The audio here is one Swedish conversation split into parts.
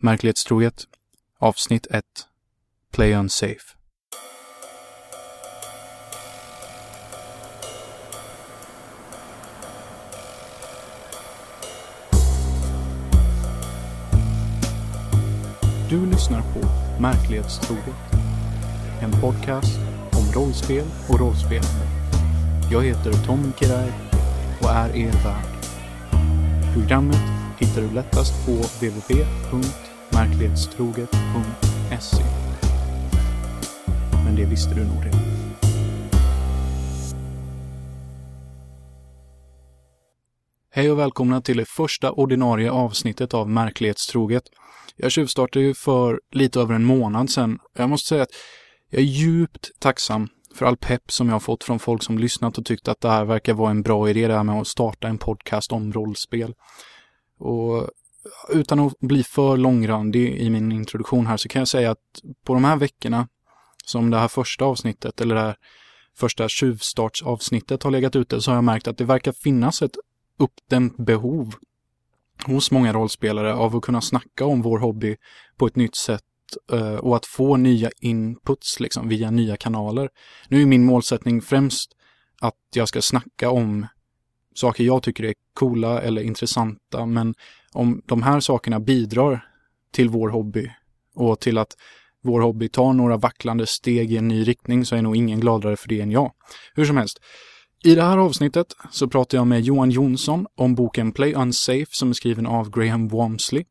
Märklighetstroget Avsnitt 1 Play Unsafe Du lyssnar på Märklighetstroget. En podcast om rollspel och rollspelande. Jag heter Tom Kiraj och är er värd. Programmet hittar du lättast på verklighetstroget.se. Men det visste du nog redan. Hej och välkomna till det första ordinarie avsnittet av Märklighetstroget. Jag tjuvstartade ju för lite över en månad sedan. Jag måste säga att jag är djupt tacksam för all pepp som jag har fått från folk som lyssnat och tyckt att det här verkar vara en bra idé det här med att starta en podcast om rollspel. Och utan att bli för långrandig i min introduktion här så kan jag säga att på de här veckorna som det här första avsnittet eller det här första tjuvstartsavsnittet har legat ute så har jag märkt att det verkar finnas ett uppdämt behov hos många rollspelare av att kunna snacka om vår hobby på ett nytt sätt eh, och att få nya inputs liksom via nya kanaler. Nu är min målsättning främst att jag ska snacka om saker jag tycker är coola eller intressanta men om de här sakerna bidrar till vår hobby och till att vår hobby tar några vacklande steg i en ny riktning så är nog ingen gladare för det än jag. Hur som helst, i det här avsnittet så pratar jag med Johan Jonsson om boken Play Unsafe som är skriven av Graham Wamsley.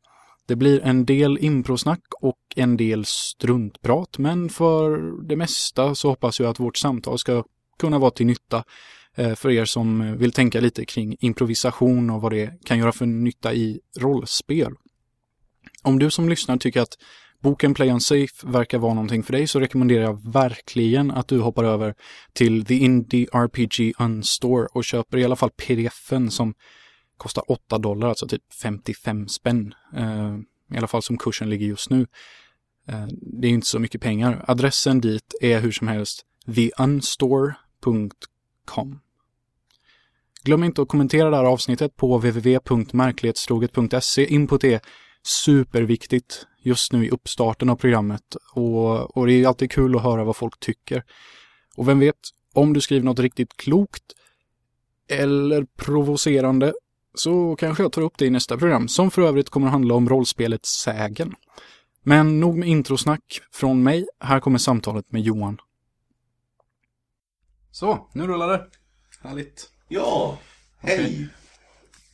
Det blir en del improsnack och en del struntprat, men för det mesta så hoppas jag att vårt samtal ska kunna vara till nytta Eh, för er som vill tänka lite kring improvisation och vad det kan göra för nytta i rollspel. Om du som lyssnar tycker att boken Play Unsafe verkar vara någonting för dig så rekommenderar jag verkligen att du hoppar över till The Indie RPG Unstore och köper i alla fall pdfen som kostar 8 dollar, alltså typ 55 spänn. Eh, I alla fall som kursen ligger just nu. Eh, det är inte så mycket pengar. Adressen dit är hur som helst theunstore.com. Glöm inte att kommentera det här avsnittet på www.märklighetstroget.se. Input är superviktigt just nu i uppstarten av programmet och, och det är alltid kul att höra vad folk tycker. Och vem vet, om du skriver något riktigt klokt eller provocerande så kanske jag tar upp det i nästa program, som för övrigt kommer att handla om rollspelet Sägen. Men nog med introsnack från mig. Här kommer samtalet med Johan. Så, nu rullar det. Härligt. Ja, hej!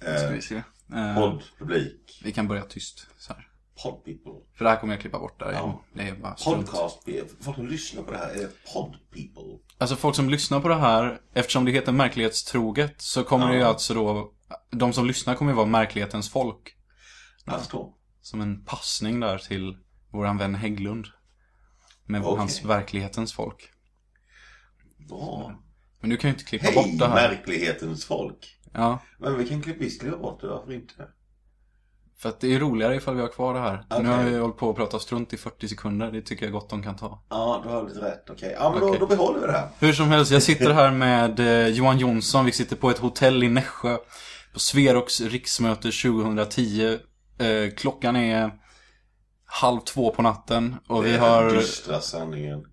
Okay. Ska vi Eh, se. Eh, Poddpublik. vi kan börja tyst så här. Pod people. För det här kommer jag klippa bort där. Ja. Det är bara strunt. Podcast. Folk som lyssnar på det här är pod people. Alltså folk som lyssnar på det här, eftersom det heter märklighetstroget, så kommer det ju Ja. alltså då, de som lyssnar kommer ju vara märklighetens folk. Jag förstår. Som en passning där till våran vän Hägglund. Med Okej. hans verklighetens folk. Bra. Men du kan ju inte klippa Hej, bort det här. märklighetens folk. Ja, Men vi kan klippa, visst klippa bort det, varför inte? för att det är roligare ifall vi har kvar det här. Okej. Nu har ju hållit på att prata strunt i 40 sekunder, det tycker jag gott de kan ta. Ja, du har lite rätt. Okej. Ja, men Okej. då, då behåller vi det här. Hur som helst, jag sitter här med eh, Johan Jonsson. Vi sitter på ett hotell i Nässjö. På Sverox riksmöte 2010. Eh, klockan är halv två på natten. Och vi har... den dystra sanningen.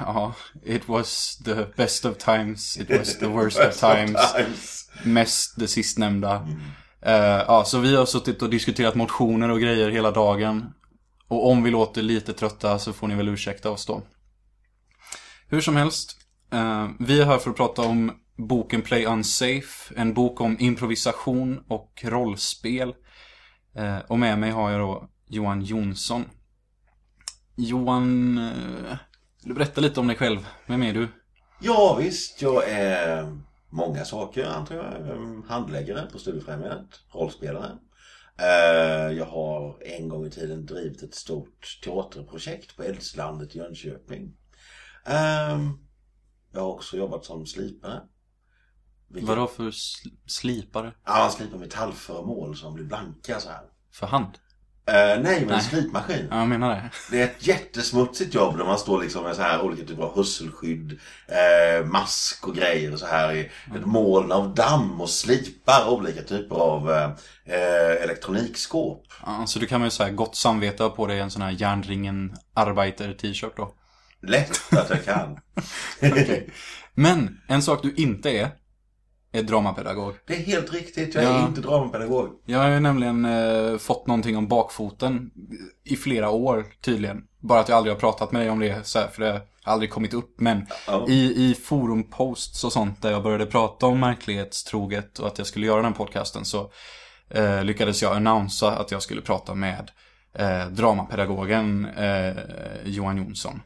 Ja, it was the best of times. It was the worst of times. times. Mest det sistnämnda. Mm. Eh, ja, så vi har suttit och diskuterat motioner och grejer hela dagen. Och om vi låter lite trötta så får ni väl ursäkta oss då. Hur som helst. eh, vi är här för att prata om boken Play Unsafe. En bok om improvisation och rollspel. Eh, och med mig har jag då Johan Jonsson. Johan, eh, vill du berätta lite om dig själv? Vem är du? Ja, visst. Jag är många saker, antar jag. Handläggare på Studiefrämjandet. Rollspelare. Eh, Jag har en gång i tiden drivit ett stort teaterprojekt på Eldslandet i Jönköping. Ehm, Jag har också jobbat som slipare. Vilket- Vadå för sl- slipare? Ja, man slipar metallföremål som blir blanka så här. För hand? Eh, nej, men en Nej. slipmaskin. Ja, jag menar det. Det är ett jättesmutsigt jobb när man står liksom med så här olika typer av hörselskydd, eh, mask och grejer och så här i ett moln av damm och slipar olika typer av eh, eh, elektronikskåp. Ja, så du kan väl säga gott samvete ha på dig en sån här järnringen arbeiter t-shirt då. Lätt att jag kan. Men en sak du inte är, är dramapedagog. Det är helt riktigt, jag är Ja. inte dramapedagog. Jag har ju nämligen eh, fått någonting om bakfoten i flera år tydligen. Bara att jag aldrig har pratat med dig om det, så här, för det har aldrig kommit upp. Men Ja. i, i forumposts och sånt där jag började prata om märklighetstroget och att jag skulle göra den podcasten så eh, lyckades jag annonsa att jag skulle prata med eh, dramapedagogen eh, Johan Jonsson.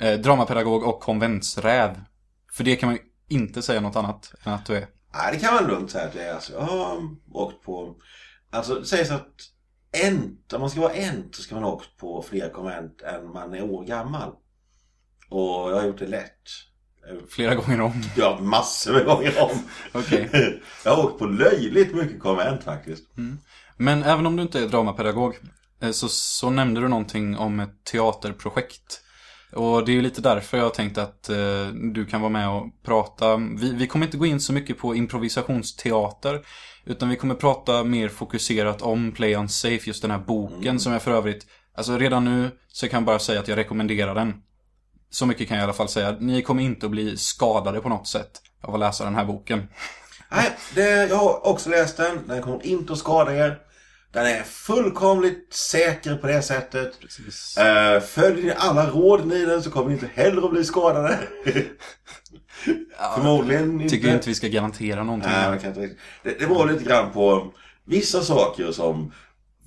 Eh, dramapedagog och konventsräv. För det kan man ju inte säga något annat än att du är. Nej, det kan man lugnt säga att det är. Alltså, jag har åkt på... Alltså, det sägs att ent, om man ska vara ent så ska man ha åkt på fler konvent än man är år gammal. Och jag har gjort det lätt. Flera gånger om. Ja, massor med gånger om. Okej. Jag har åkt på löjligt mycket konvent faktiskt. Men även om du inte är dramapedagog eh, så, så nämnde du någonting om ett teaterprojekt. Och det är ju lite därför jag har tänkt att eh, du kan vara med och prata. Vi, vi kommer inte gå in så mycket på improvisationsteater. Utan vi kommer prata mer fokuserat om Play on Safe, just den här boken som jag för övrigt, alltså redan nu så kan jag bara säga att jag rekommenderar den. Så mycket kan jag i alla fall säga. Ni kommer inte att bli skadade på något sätt av att läsa den här boken. Nej, det, jag har också läst den. Den kommer inte att skada er. Den är fullkomligt säker på det sättet. Precis. Följer ni alla råden i den så kommer ni inte heller att bli skadade. Förmodligen inte. Tycker inte vi ska garantera någonting. Nej, man kan inte. Det, det var lite grann på vissa saker som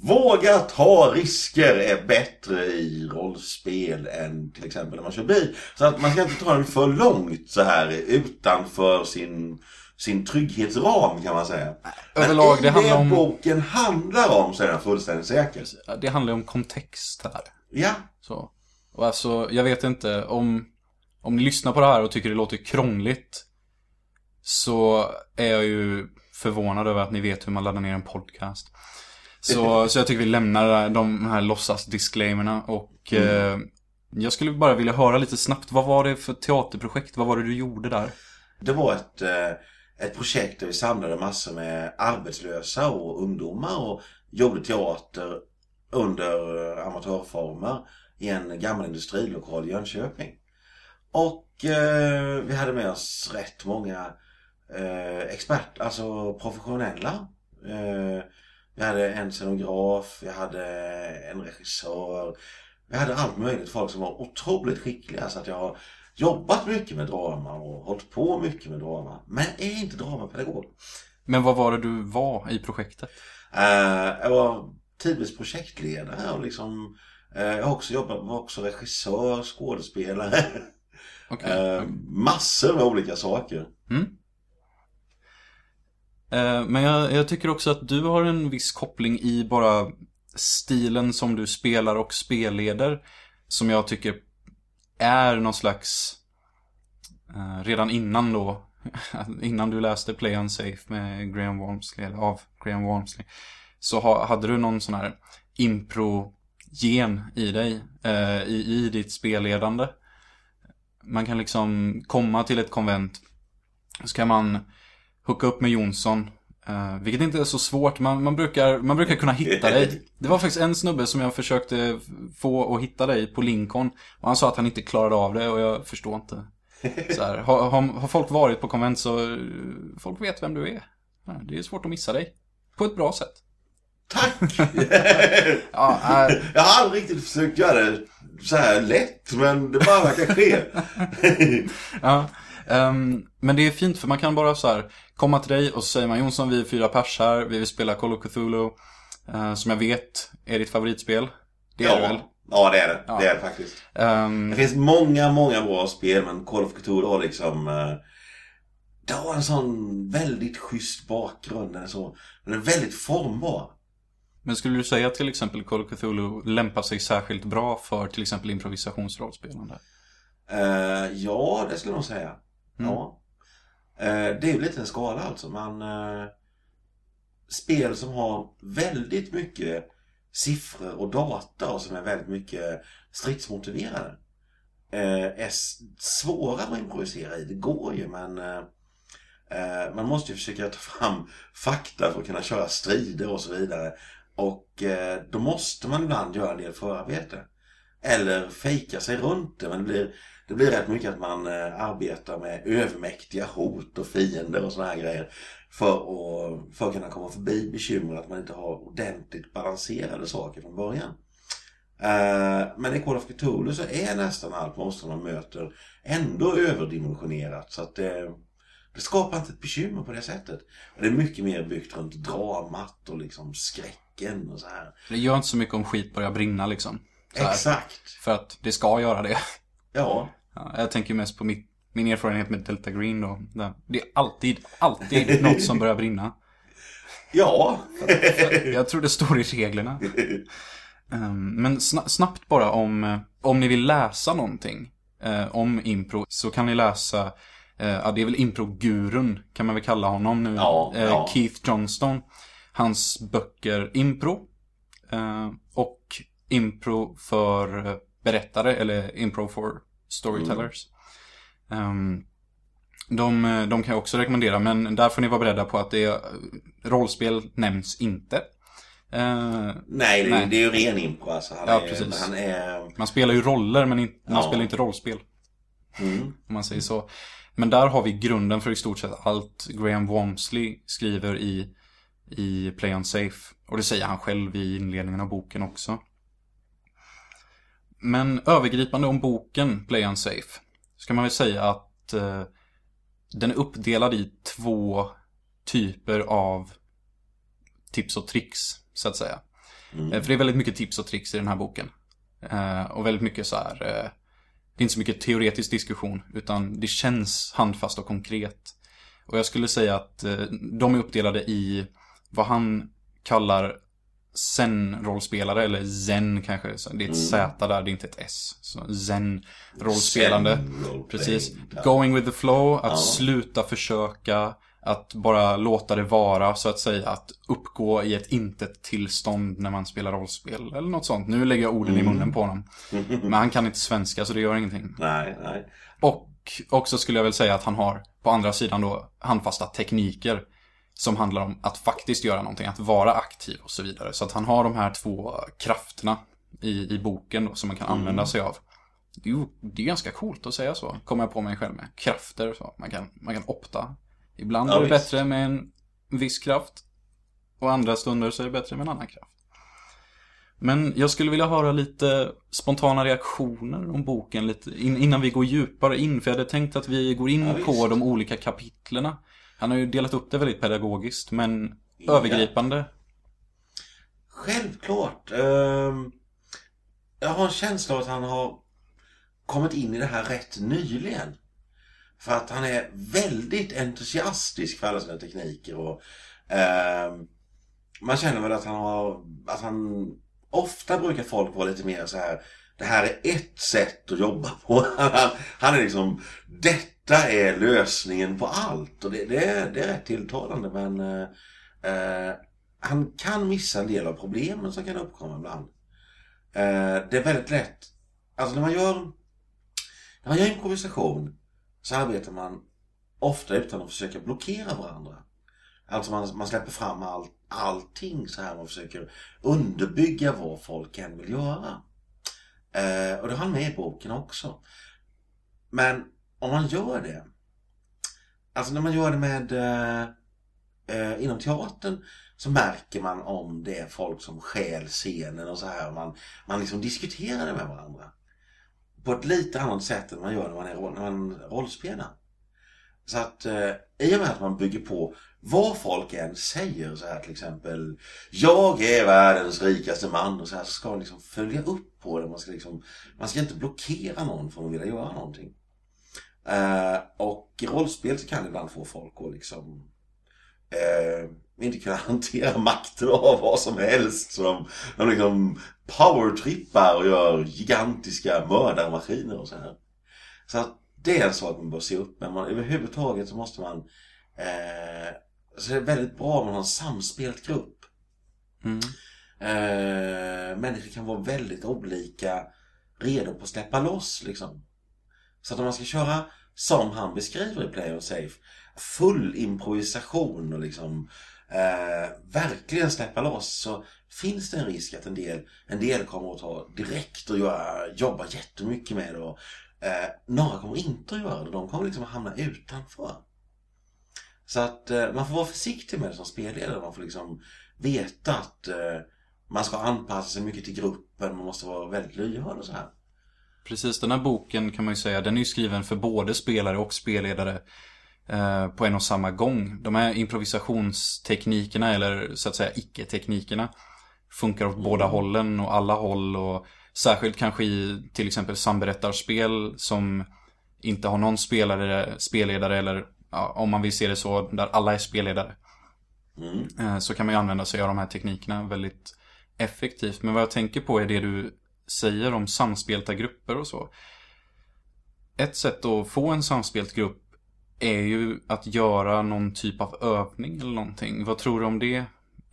Våga ta risker är bättre i rollspel än till exempel när man kör bil. Så att man ska inte ta den för långt så här utanför sin, sin trygghetsram kan man säga. Överlag, Men det handlar det om- boken handlar om så är den fullständigt säker. Det handlar om kontext här. Ja, Så. Och alltså, jag vet inte om, om ni lyssnar på det här och tycker det låter krångligt. Så är jag ju förvånad över att ni vet hur man laddar ner en podcast. Så, så jag tycker vi lämnar de här låtsas-disclaimerna och eh, jag skulle bara vilja höra lite snabbt, vad var det för teaterprojekt? Vad var det du gjorde där? det var ett, eh, ett projekt där vi samlade massor med arbetslösa och ungdomar och gjorde teater under amatörformer i en gammal industrilokal i Jönköping. Och eh, vi hade med oss rätt många eh, experter, alltså professionella. Eh, vi hade en scenograf, vi hade en regissör. Vi hade allt möjligt folk som var otroligt skickliga så att jag har jobbat mycket med drama och hållit på mycket med drama. Men är inte dramapedagog. Men vad var det du var i projektet? Eh, jag var tidvis projektledare och liksom eh, jag har också jobbat, var också regissör, skådespelare. Okej. Eh, massor med olika saker. Mm. Eh, Men jag, jag tycker också att du har en viss koppling i bara stilen som du spelar och spelleder. Som jag tycker är någon slags, eh, redan innan då, innan du läste Play Unsafe med Graham Walmsley, eller av Graham Walmsley. Så ha, hade du någon sån här impro-gen i dig, eh, i, i ditt spelledande. Man kan liksom komma till ett konvent så kan man hooka upp med Jonsson eh, vilket inte är så svårt. Man, man, brukar, man brukar kunna hitta dig. Det var faktiskt en snubbe som jag försökte få att hitta dig på Lincoln. Och han sa att han inte klarade av det och jag förstår inte. Så här, har, har, folk varit på konvent så eh, folk vet vem du är. Det är svårt att missa dig. På ett bra sätt. Tack! Ja, äh, jag har aldrig riktigt försökt göra det så här lätt men det bara verkar ske. Ja, ehm, men det är fint för man kan bara så här komma till dig och säger man Jonsson, vi är fyra pers här, vi vill spela Call of Cthulhu. eh, som jag vet är ditt favoritspel. Det är det väl? Ja, det är det. Ja. Det är det faktiskt. Ehm, Det finns många, många bra spel men Call of Cthulhu har liksom... eh, Det har en sån väldigt schysst bakgrund. Den är, så, den är väldigt formbar. men skulle du säga att till exempel Call of Cthulhu lämpar sig särskilt bra för till exempel improvisationsrollspelande? Eh, ja, det skulle jag nog säga. Mm. Ja. Eh, det är ju lite en skala alltså. Man, eh, spel som har väldigt mycket siffror och data och som är väldigt mycket stridsmotiverade eh, är svåra att improvisera i. Det går ju men man måste ju försöka ta fram fakta för att kunna köra strider och så vidare. Och då måste man ibland göra en del förarbete. Eller fejka sig runt det. Men det blir, det blir rätt mycket att man eh, arbetar med övermäktiga hot och fiender och såna här grejer. För att, för att kunna komma förbi bekymmer att man inte har ordentligt balanserade saker från början. Eh, men i Call of Cthulhu så är nästan allt monster man möter ändå överdimensionerat. Så att det, det skapar inte ett bekymmer på det sättet. Och det är mycket mer byggt runt dramat och liksom skräcken och så här. Det gör inte så mycket om skit börjar brinna liksom. Exakt. För att det ska göra det. Ja. Ja jag tänker mest på mitt, min erfarenhet med Delta Green då. Det är alltid, alltid något som börjar brinna. Ja. Jag tror det står i reglerna. Um, men snabbt bara om, eh, om ni vill läsa någonting uh, om impro så kan ni läsa, uh, ja det är väl impro-gurun kan man väl kalla honom nu. Ja, ja. Keith Johnston. Hans böcker Impro och Impro för berättare eller Impro for Storytellers. Mm. Um, de, de kan jag också rekommendera men där får ni vara beredda på att det rollspel nämns inte. Uh, nej, det, nej, det, är ju ren impro alltså. Han ja, är, precis. Han är... Man spelar ju roller men in, man spelar inte rollspel. Mm. Om man säger så. Men där har vi grunden för i stort sett allt Graham Wamsley skriver i, i Play On Safe. Och det säger han själv i inledningen av boken också. Men övergripande om boken Play On Safe ska man väl säga att eh, den är uppdelad i två typer av tips och tricks så att säga. Mm. Eh, för det är väldigt mycket tips och tricks i den här boken. Eh, och väldigt mycket så här, eh, det är inte så mycket teoretisk diskussion, utan det känns handfast och konkret. Och jag skulle säga att de är uppdelade i vad han kallar Zen-rollspelare, eller Zen kanske. Det är ett mm. Z där, det är inte ett S. Zen-rollspelande. Zen Precis. Going with the flow, att ja. sluta försöka, att bara låta det vara så att säga. Att uppgå i ett intet tillstånd när man spelar rollspel eller något sånt. Nu lägger jag orden mm. i munnen på honom. Men han kan inte svenska så det gör ingenting. Nej, nej. Och också skulle jag väl säga att han har på andra sidan då handfasta tekniker. Som handlar om att faktiskt göra någonting, att vara aktiv och så vidare. Så att han har de här två krafterna i, i boken då, som man kan mm. använda sig av. Jo, det är ganska coolt att säga så, kommer jag på mig själv med. Krafter så, man kan, man kan opta Ibland ja, är det visst. bättre med en viss kraft. Och andra stunder så är det bättre med en annan kraft. Men jag skulle vilja höra lite spontana reaktioner om boken lite innan vi går djupare in. För jag hade tänkt att vi går in ja, på de olika kapitlerna. Han har ju delat upp det väldigt pedagogiskt, men ja. övergripande. Självklart. Ehm, jag har en känsla av att han har kommit in i det här rätt nyligen. För att han är väldigt entusiastisk för alla sina tekniker. Och, eh, man känner väl att han har... Att han, ofta brukar folk vara lite mer så här. Det här är ett sätt att jobba på. Han, han är liksom... Detta är lösningen på allt. Och det, det, är, det är rätt tilltalande men... Eh, eh, han kan missa en del av problemen som kan uppkomma ibland. Eh, det är väldigt lätt. Alltså när man gör... När man gör improvisation så arbetar man ofta utan att försöka blockera varandra. Alltså man, man släpper fram all, allting så här. Man försöker underbygga vad folk än vill göra. Eh, och det har han med i boken också. Men om man gör det. Alltså när man gör det med eh, eh inom teatern så märker man om det är folk som skäl scenen och så här. Man, man liksom diskuterar det med varandra på ett lite annat sätt än man gör när man, är, när man rollspelar. Så att eh, i och med att man bygger på vad folk än säger så här till exempel Jag är världens rikaste man och så här så ska man liksom följa upp på det. Man ska, liksom, man ska inte blockera någon från att vilja göra någonting. Eh, och i rollspel så kan det ibland få folk att liksom eh, inte kunna hantera makten av vad som helst. Så de, de liksom powertrippar och gör gigantiska mördarmaskiner och så här. Så att det är en sak man bör se upp med. Man, överhuvudtaget så måste man... Eh, så det är väldigt bra om man har en samspelt grupp. Mm. eh, människor kan vara väldigt olika redo på att släppa loss liksom. Så att om man ska köra som han beskriver i Play och Safe, full improvisation och liksom eh, verkligen släppa loss så finns det en risk att en del, en del kommer att ta direkt och göra, jobba jättemycket med det och eh, några kommer inte att göra det. De kommer liksom att hamna utanför. Så att eh, man får vara försiktig med det som spelledare. Man får liksom veta att eh, man ska anpassa sig mycket till gruppen. Man måste vara väldigt lyhörd och så här. Precis, den här boken kan man ju säga, den är ju skriven för både spelare och spelledare eh, på en och samma gång. De här improvisationsteknikerna, eller så att säga icke-teknikerna, funkar åt mm. båda hållen och alla håll. Och särskilt kanske i till exempel samberättarspel som inte har någon spelare, spelledare eller ja, om man vill se det så, där alla är spelledare. Mm. Eh, så kan man ju använda sig av de här teknikerna väldigt effektivt. Men vad jag tänker på är det du säger om samspelta grupper och så. Ett sätt att få en samspelt grupp är ju att göra någon typ av övning eller någonting. Vad tror du om det?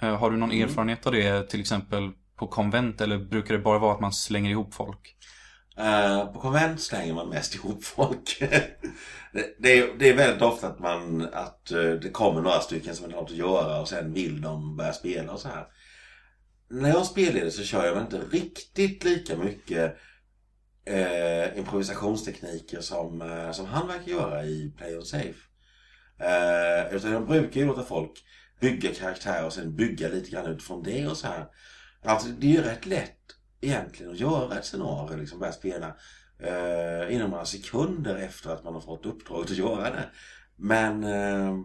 Eh, har du någon mm. erfarenhet av det till exempel på konvent eller brukar det bara vara att man slänger ihop folk? Uh, på konvent slänger man mest ihop folk. det, det, är, det är väldigt ofta att, man, att uh, det kommer några stycken som inte har något att göra och sen vill de börja spela och så här. När jag spelar så kör jag väl inte riktigt lika mycket eh, improvisationstekniker som, eh, som han verkar göra i Play on Safe. Eh, utan jag brukar ju låta folk bygga karaktär och sen bygga lite grann utifrån det och så här. Alltså det är ju rätt lätt egentligen att göra ett scenario, liksom börja spela eh, inom några sekunder efter att man har fått uppdraget att göra det. Men eh,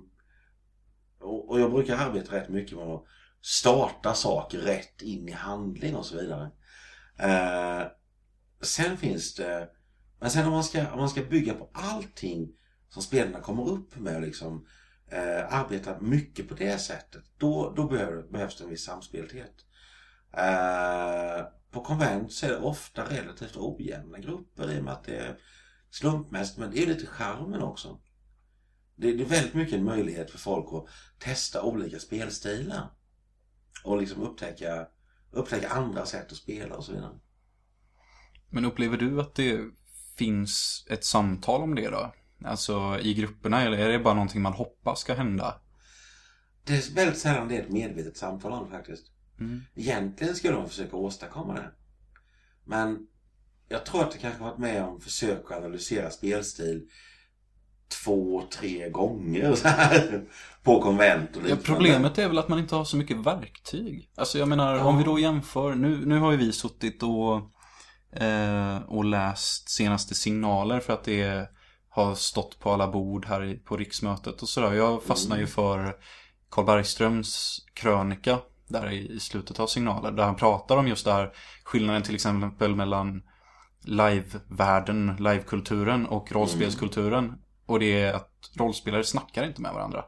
och, och jag brukar arbeta rätt mycket med att starta saker rätt in i handling och så vidare. Eh, sen finns det, men sen om man ska, om man ska bygga på allting som spelarna kommer upp med och liksom eh, arbeta mycket på det sättet, då, då behöver, behövs det en viss samspelthet. Eh, på konvent så är det ofta relativt ojämna grupper i och med att det är slumpmässigt, men det är lite charmen också. Det, det är väldigt mycket en möjlighet för folk att testa olika spelstilar. Och liksom upptäcka, upptäcka andra sätt att spela och så vidare. Men upplever du att det finns ett samtal om det då? Alltså i grupperna eller är det bara någonting man hoppas ska hända? Det är väldigt sällan det är ett medvetet samtal om faktiskt. Mm. Egentligen skulle de försöka åstadkomma det. Men jag tror att det kanske varit med om försök att analysera spelstil två, tre gånger så här, på konvent och ja, Problemet är väl att man inte har så mycket verktyg. Alltså jag menar, ja. om vi då jämför, nu, nu har ju vi suttit och, eh, och läst senaste signaler för att det har stått på alla bord här i, på riksmötet och sådär. Jag fastnar mm. ju för Karl Bergströms krönika där i slutet av signaler. Där han pratar om just det här skillnaden till exempel mellan live-världen, live-kulturen och rollspelskulturen. Och det är att rollspelare snackar inte med varandra.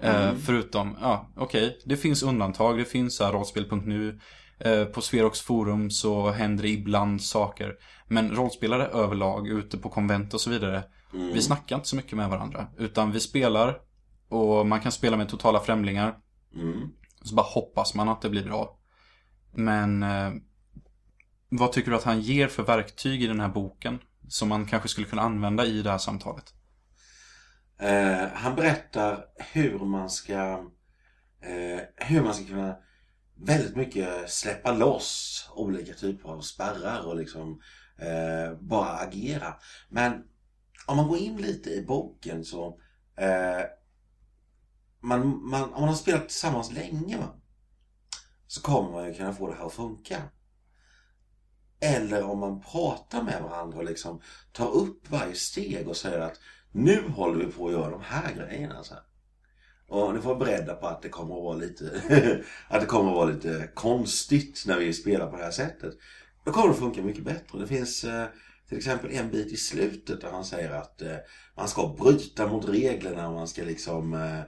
Eh, mm. Eh, förutom, ja okej, okay, det finns undantag. Det finns här rollspel.nu. Eh, på Sverox forum så händer det ibland saker. Men rollspelare överlag, ute på konvent och så vidare. Mm. Vi snackar inte så mycket med varandra. Utan vi spelar och man kan spela med totala främlingar. Mm. Så bara hoppas man att det blir bra. Men eh, vad tycker du att han ger för verktyg i den här boken? Som man kanske skulle kunna använda i det här samtalet? Eh, han berättar hur man ska eh, hur man ska kunna väldigt mycket släppa loss olika typer av spärrar och liksom eh, bara agera. Men om man går in lite i boken så eh, man, man, om man har spelat tillsammans länge va, så kommer man ju kunna få det här att funka. Eller om man pratar med varandra och liksom tar upp varje steg och säger att nu håller vi på att göra de här grejerna. Så här. Och ni får vara beredda på att det kommer att vara lite att det kommer att vara lite konstigt när vi spelar på det här sättet. Då kommer det att funka mycket bättre. Det finns eh, till exempel en bit i slutet där han säger att eh, man ska bryta mot reglerna. Man ska liksom eh,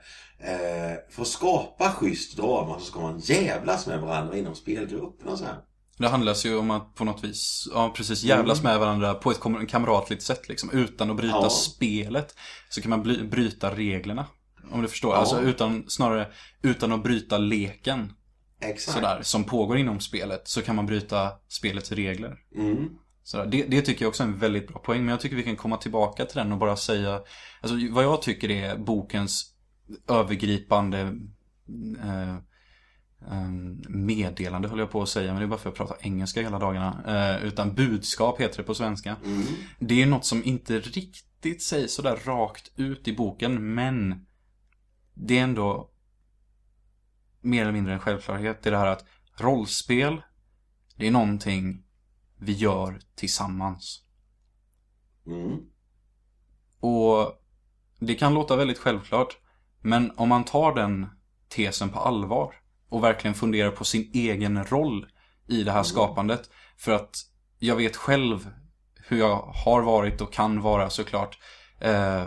eh för att skapa schysst drama så ska man jävlas med varandra inom spelgruppen och så här. Det handlar ju om att på något vis, ja precis, jävlas mm. med varandra på ett kamratligt sätt liksom. Utan att bryta ja. spelet. Så kan man bryta reglerna. Om du förstår. Ja. Alltså utan, snarare utan att bryta leken. Exakt. sådär, som pågår inom spelet så kan man bryta spelets regler. Mm. Sådär. Det, det tycker jag också är en väldigt bra poäng, men jag tycker vi kan komma tillbaka till den och bara säga, alltså vad jag tycker är bokens övergripande eh, meddelande höll jag på att säga, men det är bara för att jag pratar engelska hela dagarna. Eh, utan budskap heter det på svenska. Mm. Det är något som inte riktigt sägs sådär rakt ut i boken, men det är ändå mer eller mindre en självklarhet. Det är det här att rollspel, det är någonting vi gör tillsammans. Mm. Och det kan låta väldigt självklart, men om man tar den tesen på allvar och verkligen funderar på sin egen roll i det här skapandet. För att jag vet själv hur jag har varit och kan vara såklart. Eh,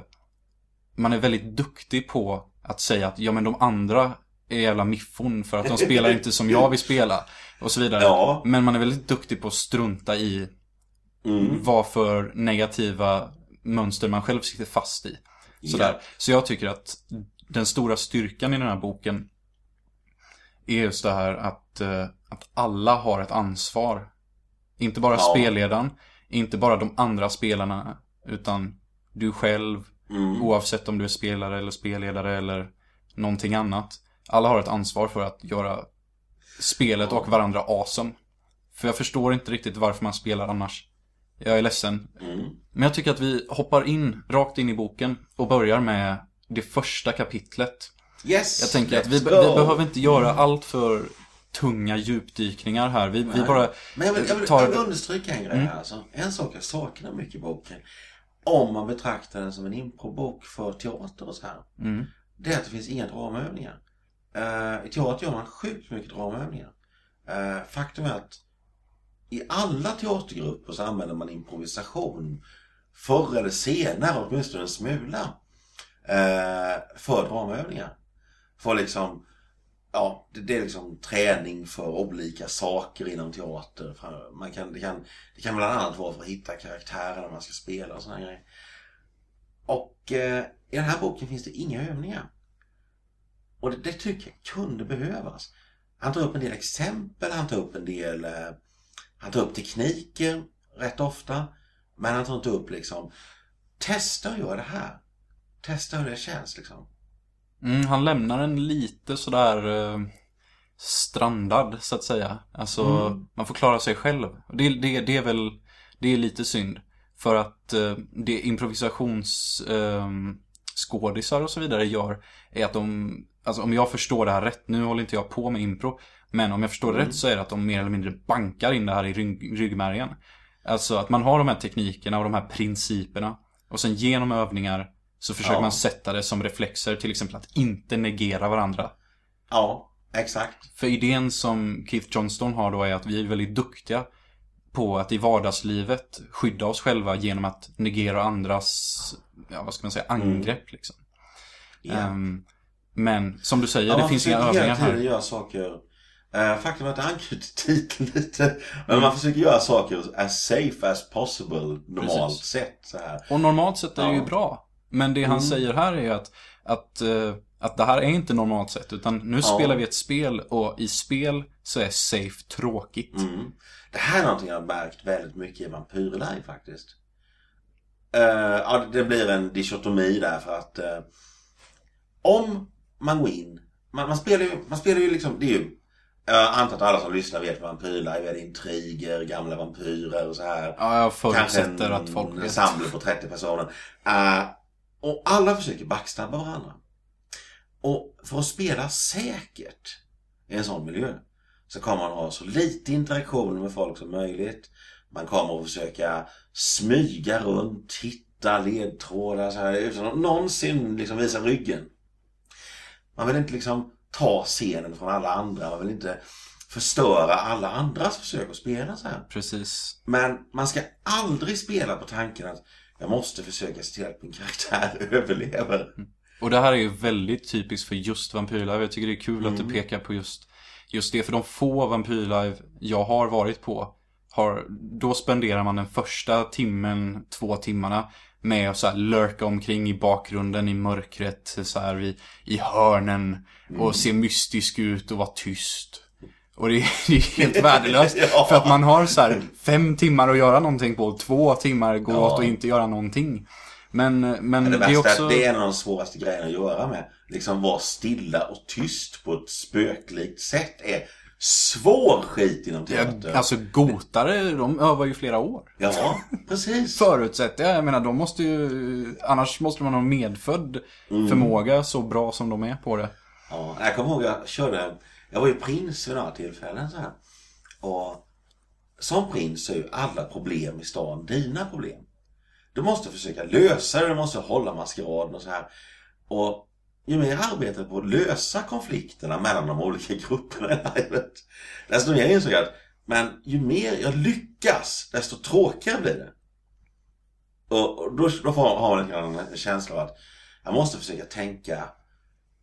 man är väldigt duktig på att säga att ja men de andra är jävla miffon för att de spelar inte som jag vill spela. Och så vidare. Ja. Men man är väldigt duktig på att strunta i Mm. vad för negativa mönster man själv sitter fast i. Sådär. Så jag tycker att den stora styrkan i den här boken är just det här att, eh, att alla har ett ansvar. Inte bara Ja. spelledaren, inte bara de andra spelarna, utan du själv, Mm. oavsett om du är spelare eller spelledare eller någonting annat. Alla har ett ansvar för att göra spelet och varandra awesome. För jag förstår inte riktigt varför man spelar annars. Jag är ledsen. Mm. Men jag tycker att vi hoppar in, rakt in i boken och börjar med det första kapitlet. Yes, Jag tänker att vi, vi behöver inte göra allt för tunga djupdykningar här. Vi, vi bara Men jag vill, jag vill, tar... jag vill understryka en grej Mm. här. Alltså. En sak jag saknar mycket i boken. Om man betraktar den som en improbok för teater och så här. Mm. Det är att det finns inga dramaövningar. Uh, I teater gör man sjukt mycket dramaövningar. Uh, faktum är att i alla teatergrupper så använder man improvisation förr eller senare, åtminstone en smula, uh, för dramaövningar. För liksom, ja, det, det är liksom träning för olika saker inom teater. Man kan, det, kan, det kan bland annat vara för att hitta karaktärer när man ska spela och sådana grejer. Och eh, i den här boken finns det inga övningar. Och det, det tycker jag kunde behövas. Han tar upp en del exempel, han tar upp en del eh, Han tar upp tekniker rätt ofta. Men han tar inte upp liksom Testa att göra det här. Testa hur det känns liksom. Mm, han lämnar en lite sådär eh, strandad, så att säga. Alltså, Mm. man får klara sig själv. Det, det, det är väl, det är lite synd. För att eh, det improvisations eh, skådisar och så vidare gör är att de, alltså om jag förstår det här rätt, nu håller inte jag på med impro, men om jag förstår Mm. rätt så är det att de mer eller mindre bankar in det här i rygg, ryggmärgen. Alltså att man har de här teknikerna och de här principerna och sen genom övningar så försöker Ja. man sätta det som reflexer, till exempel att inte negera varandra. Ja, exakt. För idén som Keith Johnston har då är att vi är väldigt duktiga på att i vardagslivet skydda oss själva genom att negera andras, ja vad ska man säga, angrepp liksom. Ja. Ehm, men som du säger, Ja, det man finns inga övningar här. göra saker. Uh, faktum är att det anknyter titeln lite. Men man försöker göra saker as safe as possible normalt Precis. sett. Så här. Och normalt sett är det ju Ja. bra. Men det han Mm. säger här är att, att, eh, att det här är inte normalt sett. Utan nu Ja. spelar vi ett spel och i spel så är safe tråkigt. Mm. Det här är någonting jag har märkt väldigt mycket i Vampyrlive faktiskt. Uh, ja, det blir en dichotomi där för att eh, om man går in, man, man, spelar ju, man spelar ju liksom, det är ju jag antar att alla som lyssnar vet vad Vampyrlive är. Det intriger, gamla vampyrer och så här. Ja, jag Kanske förutsätter en att folk vet. ensemble på 30 personer. Eh, och alla försöker backstabba varandra. Och för att spela säkert i en sån miljö så kommer man ha så lite interaktion med folk som möjligt. Man kommer att försöka smyga runt, hitta ledtrådar så här, utan att någonsin liksom visa ryggen. Man vill inte liksom ta scenen från alla andra. Man vill inte förstöra alla andras försök att spela så här. Precis. Men man ska aldrig spela på tanken att jag måste försöka se till att min karaktär överlever. Och det här är ju väldigt typiskt för just Vampyrlive. Jag tycker det är kul att Mm. du pekar på just, just det. För de få Vampyrlive jag har varit på, har, då spenderar man den första timmen, två timmarna med att så här lurka omkring i bakgrunden i mörkret, så här i, i hörnen och se mystisk ut och vara tyst. Och det är, det är helt värdelöst. Ja. För att man har så här fem timmar att göra någonting på. Två timmar går Ja. åt att inte göra någonting. Men, men Det det, är också... det är en av de svåraste grejerna att göra med. Liksom vara stilla och tyst på ett spöklikt sätt är svår skit inom teater. Ja, alltså gotare, de övar ju flera år. Ja, precis. Förutsätter jag. Jag menar, de måste ju... Annars måste man ha medfödd Mm. förmåga så bra som de är på det. Ja, jag kommer ihåg jag körde, jag var ju prins vid några tillfällen så här. Och som prins så är ju alla problem i stan dina problem. Du måste försöka lösa det, du måste hålla maskeraden och så här. Och ju mer jag arbetade på att lösa konflikterna mellan de olika grupperna i livet, desto mer insåg jag att men ju mer jag lyckas, desto tråkigare blir det. Och då, då får, har man en känsla av att jag måste försöka tänka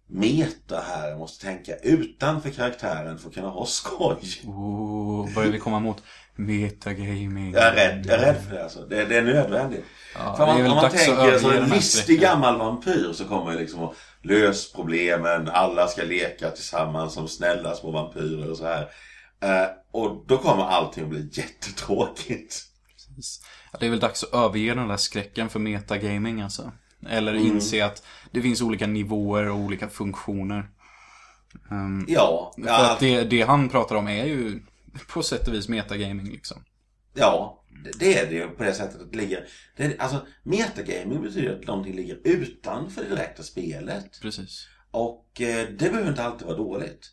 meta här. Jag måste tänka utanför karaktären för att kunna ha skoj. Oh, börjar vi komma mot metagaming? Jag är rädd, jag är rädd för det alltså. Det, det är nödvändigt. Ja, för om man, om man tänker som en listig gammal vampyr så kommer ju liksom att lös problemen, alla ska leka tillsammans som snälla små vampyrer och så här. Eh, och då kommer allting att bli jättetråkigt. Ja, Det är väl dags att överge den där skräcken för metagaming alltså. Eller Mm. inse att det finns olika nivåer och olika funktioner. Um, Ja, För ja, att det, det han pratar om är ju på sätt och vis metagaming liksom. ja det- är det ju på det sättet att det ligger... Det är, alltså, metagaming betyder att någonting ligger utanför det direkta spelet. Precis. Och eh, det behöver inte alltid vara dåligt.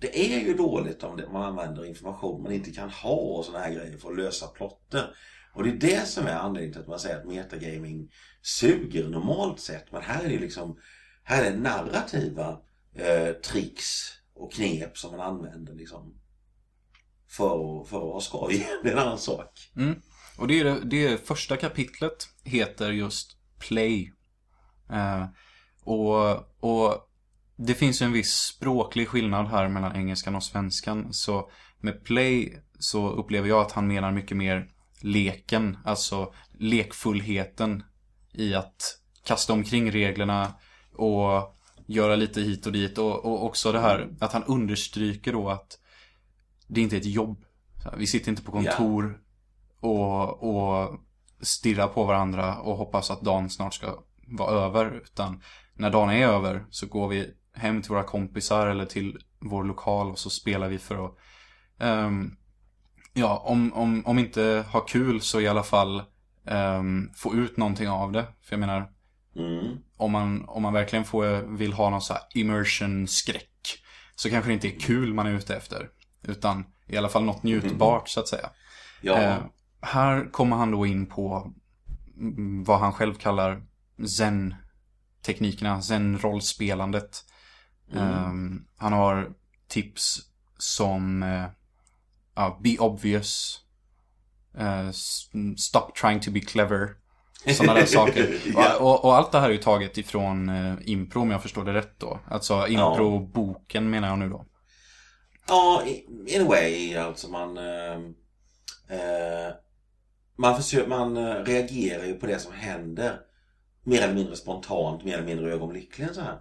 Det är ju dåligt om det, man använder information man inte kan ha och sådana här grejer för att lösa plotten. Och det är det som är anledningen till att man säger att metagaming suger normalt sett. Men här är det liksom, här är narrativa eh, tricks och knep som man använder liksom. För, att- för att ha skoj. Det är en annan sak. Mm. Och det, är det, det första kapitlet heter just Play. Eh, och, och det finns ju en viss språklig skillnad här mellan engelskan och svenskan. Så med Play så upplever jag att han menar mycket mer leken, alltså lekfullheten i att kasta omkring reglerna och göra lite hit och dit. Och, och också det här att han understryker då att det inte är ett jobb. Vi sitter inte på kontor och, och stirrar på varandra och hoppas att dagen snart ska vara över. Utan när dagen är över så går vi hem till våra kompisar eller till vår lokal och så spelar vi för att ehm, Ja, om, om, om inte ha kul så i alla fall ehm, få ut någonting av det. För jag menar, Mm. om man, om man verkligen får, vill ha någon så här immersion-skräck så kanske det inte är kul man är ute efter. Utan i alla fall något njutbart så att säga. Ja. Eh, här kommer han då in på mm, vad han själv kallar zen-teknikerna, zen-rollspelandet. Eh, han har tips som eh, ja, be obvious, eh, s- stop trying to be clever, sådana där saker. Ja. och, och, allt det här är ju taget ifrån eh, impro om jag förstår det rätt då. Alltså impro-boken menar jag nu då. Ja, in a way. Alltså man... Eh, eh, man, försöker, man eh, reagerar ju på det som händer. Mer eller mindre spontant, mer eller mindre ögonblickligen så här.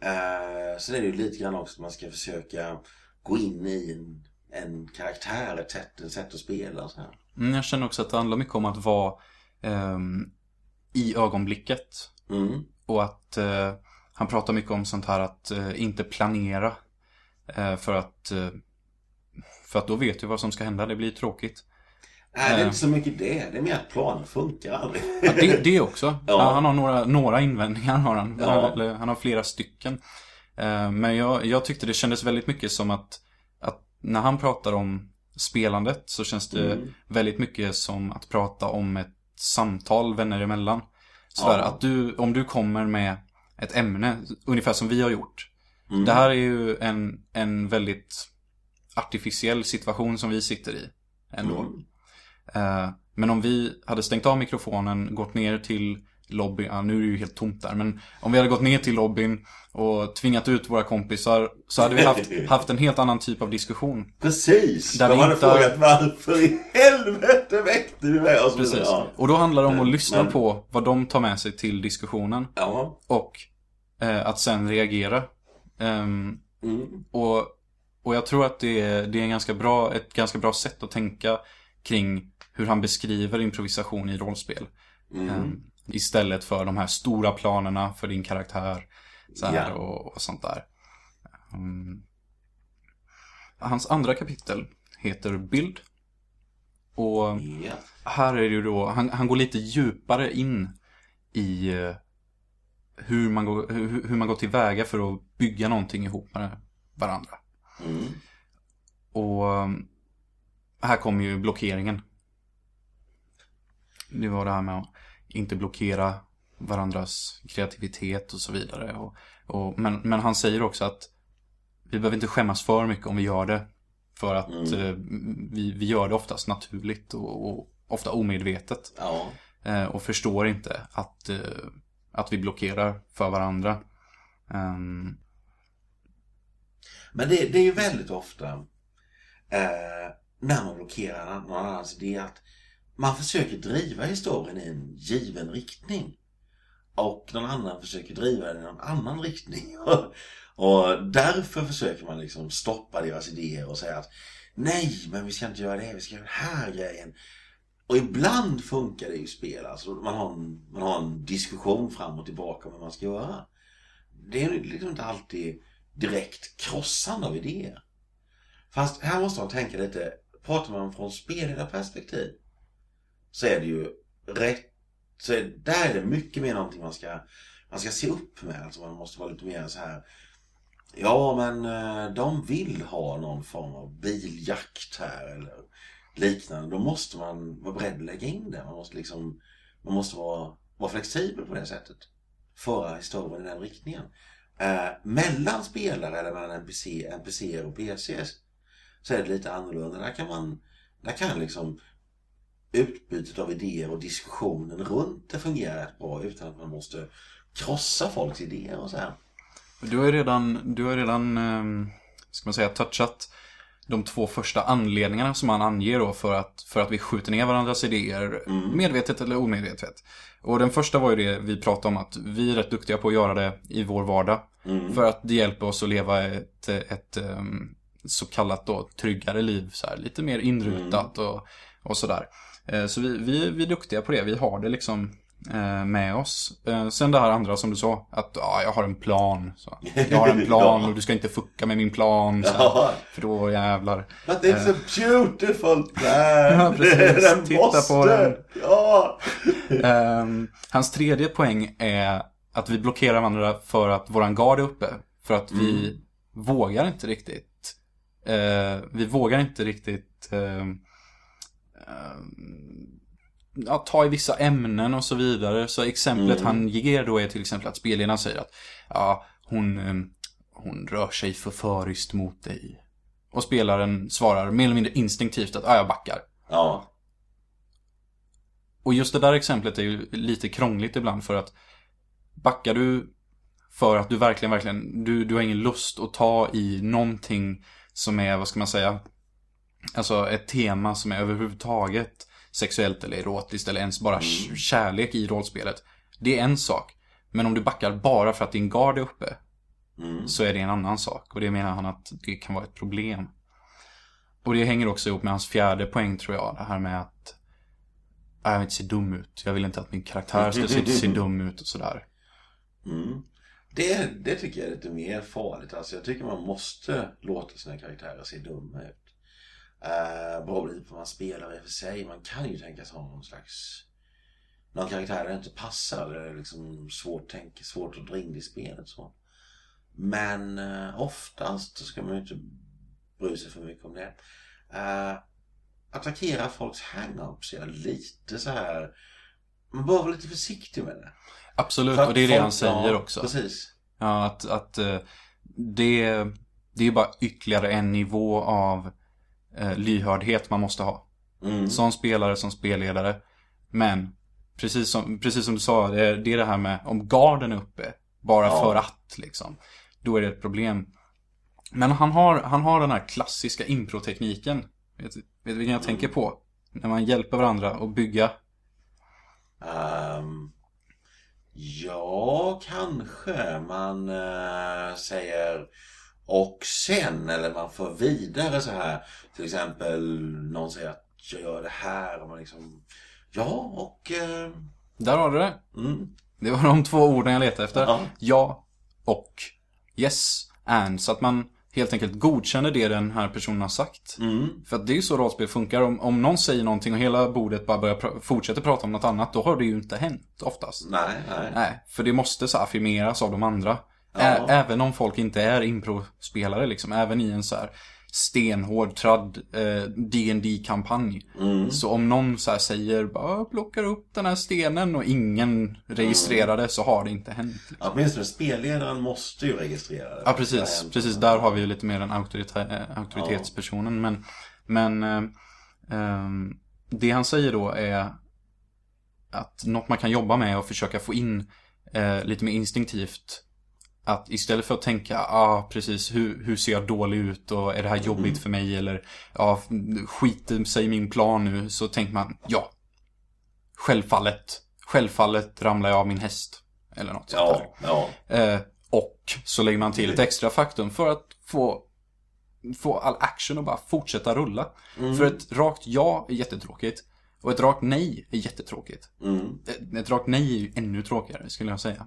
Eh, det är ju lite grann också att man ska försöka gå in i en, en karaktär, ett sätt, ett sätt att spela så här. Mm, jag känner också att det handlar mycket om att vara ehm, i ögonblicket. Mm. Och att eh, han pratar mycket om sånt här att eh, inte planera. Eh, för att eh, för att då vet du vad som ska hända. Det blir tråkigt. Nej, det är Eh. inte så mycket det. Det är mer att planer funkar aldrig. Ja, det, det också. Ja. Han har några, några invändningar. Har han. Ja. Han, har, flera stycken. Eh, men jag, jag tyckte det kändes väldigt mycket som att när han pratar om spelandet så känns det Mm. väldigt mycket som att prata om ett samtal vänner emellan. Sådär, Ja. att du, om du kommer med ett ämne, ungefär som vi har gjort. Mm. Det här är ju en, en väldigt artificiell situation som vi sitter i. Ändå. Mm. Eh, men om vi hade stängt av mikrofonen, gått ner till lobbyn, ja, nu är det ju helt tomt där, men om vi hade gått ner till lobbyn och tvingat ut våra kompisar så hade vi haft, haft en helt annan typ av diskussion. Precis! Där De hade inte frågat varför i helvete väckte vi med oss? Precis. Ja. Och då handlar det om att lyssna men- på vad de tar med sig till diskussionen och eh, att sen reagera. Ehm, Mm. och, Och jag tror att det är, det är en ganska bra, ett ganska bra sätt att tänka kring hur han beskriver improvisation i rollspel. Um, istället för de här stora planerna för din karaktär så Ja. och, och sånt där. Um, hans andra kapitel heter Bild. Och Ja. här är det ju då, han, han går lite djupare in i eh, hur man, går, hur, hur man går tillväga för att bygga någonting ihop med varandra. Mm. Och um, här kommer ju blockeringen. Det var det här med att inte blockera varandras kreativitet och så vidare. Och, och, men, men han säger också att vi behöver inte skämmas för mycket om vi gör det. För att eh, vi, vi gör det oftast naturligt och, och ofta omedvetet. Ja. Eh, och förstår inte att, eh, att vi blockerar för varandra. Ehm, Men det, det är ju väldigt ofta eh, när man blockerar någon annans idé att man försöker driva historien i en given riktning. Och någon annan försöker driva den i någon annan riktning. och därför försöker man liksom stoppa deras idéer och säga att nej, men vi ska inte göra det, vi ska göra den här grejen. Och ibland funkar det i spel. Alltså man har en, man har en diskussion fram och tillbaka om vad man ska göra. Det är liksom inte alltid direkt krossande av idéer. Fast här måste man tänka lite, pratar man från spelledarperspektiv så är det ju rätt, så är, där är det mycket mer någonting man ska, man ska se upp med. Alltså man måste vara lite mer så här Ja men eh, de vill ha någon form av biljakt här eller liknande. Då måste man vara beredd att lägga in det. Man måste liksom, man måste vara, vara flexibel på det sättet. Föra historien i den riktningen. Eh, mellan spelare eller mellan NPC, NPC och PCs så är det lite annorlunda. Där kan man, där kan liksom utbytet av idéer och diskussionen runt det fungera rätt bra utan att man måste krossa folks idéer och så här. Du har ju redan, du har redan eh, ska man säga, touchat de två första anledningarna som han anger då för att, för att vi skjuter ner varandras idéer, medvetet eller omedvetet. Och den första var ju det vi pratade om att vi är rätt duktiga på att göra det i vår vardag. För att det hjälper oss att leva ett, ett ehm, så kallat då tryggare liv, så här, lite mer inrutat och, och sådär. Eh, Så vi, vi, vi är duktiga på det, vi har det liksom eh, med oss. Eh, Sen det här andra som du sa, att ja, jag har en plan. Så. Jag har en plan och du ska inte fucka med min plan. Så. Ja. För då jävlar. But it's a beautiful plan! Ja, precis. den Titta måste! på den. Ja! Ehm, hans tredje poäng är att vi blockerar varandra för att våran gard är uppe. För att vi vågar inte riktigt. vi vågar inte riktigt ja, ta i vissa ämnen och så vidare. Så exemplet han ger då är till exempel att spelledaren säger att ja, hon, ehm, hon rör sig förföriskt mot dig. Och spelaren svarar mer eller mindre instinktivt att ja, jag backar. Ja. Och just det där exemplet är ju lite krångligt ibland för att backar du för att du verkligen, verkligen, du, du har ingen lust att ta i någonting som är, vad ska man säga, alltså ett tema som är överhuvudtaget sexuellt eller erotiskt eller ens bara k- kärlek i rollspelet. Det är en sak. Men om du backar bara för att din gard är uppe Mm. så är det en annan sak. Och det menar han att det kan vara ett problem. Och det hänger också ihop med hans fjärde poäng tror jag. Det här med att "Ah, jag vill inte se dum ut. Jag vill inte att min karaktär ska se, se dum ut och sådär. Mm. Det, det tycker jag är lite mer farligt. Alltså jag tycker man måste låta sina karaktärer se dumma ut. Bra lite på vad man spelar i och för sig. Man kan ju tänka sig ha någon slags någon karaktär där det inte passar. Eller liksom svårt, tänk, svårt att dra in det i spelet. Så. Men uh, oftast så ska man ju inte bry sig för mycket om det. Uh, attackera folks hang-ups är lite så här man bör vara lite försiktig med det. Absolut, och det är det han säger ja, också. Precis. Ja, att, att eh, det, det är bara ytterligare en nivå av eh, lyhördhet man måste ha. Mm. Som spelare, som spelledare. Men, precis som, precis som du sa, det är, det är det här med om garden är uppe, bara Ja. för att liksom. Då är det ett problem. Men han har, han har den här klassiska improtekniken. Vet, vet du vilken jag tänker på? När man hjälper varandra att bygga. Ehm, ja, kanske man eh, säger Och sen, eller man får vidare så här. Till exempel någon säger att jag gör det här. Och man liksom, ja och... Eh, Där har du det. mm, Det var de två orden jag letade efter. Ja. Ja och yes and. Så att man helt enkelt godkänner det den här personen har sagt. mm, För att det är ju så rollspel funkar. Om, om någon säger någonting och hela bordet bara börjar pra- fortsätter prata om något annat, då har det ju inte hänt oftast. nej, nej. Nej, för det måste så affirmeras av de andra. Ja. Även om folk inte är impro-spelare liksom. Även i en så här stenhård tradd eh, dd kampanj Mm. Så om någon så här säger bara plockar upp den här stenen och ingen registrerar det så har det inte hänt. Ja, Åtminstone spelledaren måste ju registrera det. Ja, Det precis. hänt. Precis, där har vi ju lite mer den auktorita- eh, auktoritetspersonen. Men, men eh, ehm, det han säger då är att något man kan jobba med och försöka få in eh, lite mer instinktivt. Att istället för att tänka, ja ah, precis, hur, hur ser jag dålig ut och är det här jobbigt för mig eller ja, skiter sig min plan nu. Så tänker man, ja, självfallet, självfallet ramlar jag av min häst. Eller något sånt där. Ja, ja. Eh, och så lägger man till ett extra faktum för att få, få all action och bara fortsätta rulla. För ett rakt ja är jättetråkigt. Och ett rakt nej är jättetråkigt. Mm, Ett, ett rakt nej är ju ännu tråkigare skulle jag säga.